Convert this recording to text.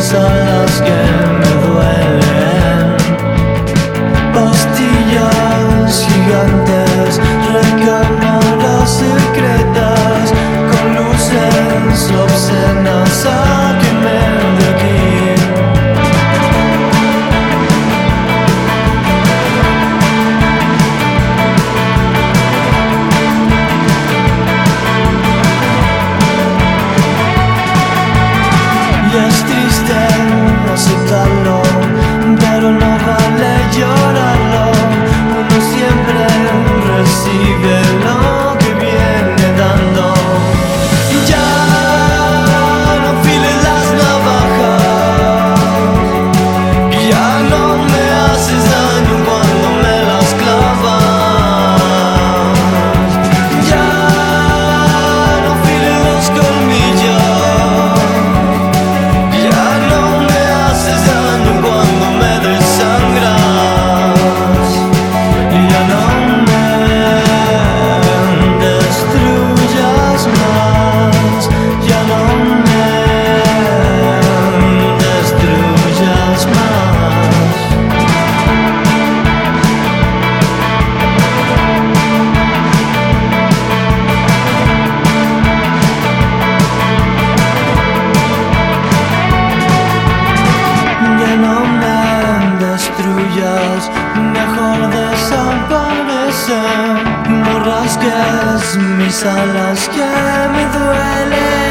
is our last game. dicen, no mis alas que me duelen.